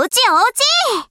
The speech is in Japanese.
うちおうち。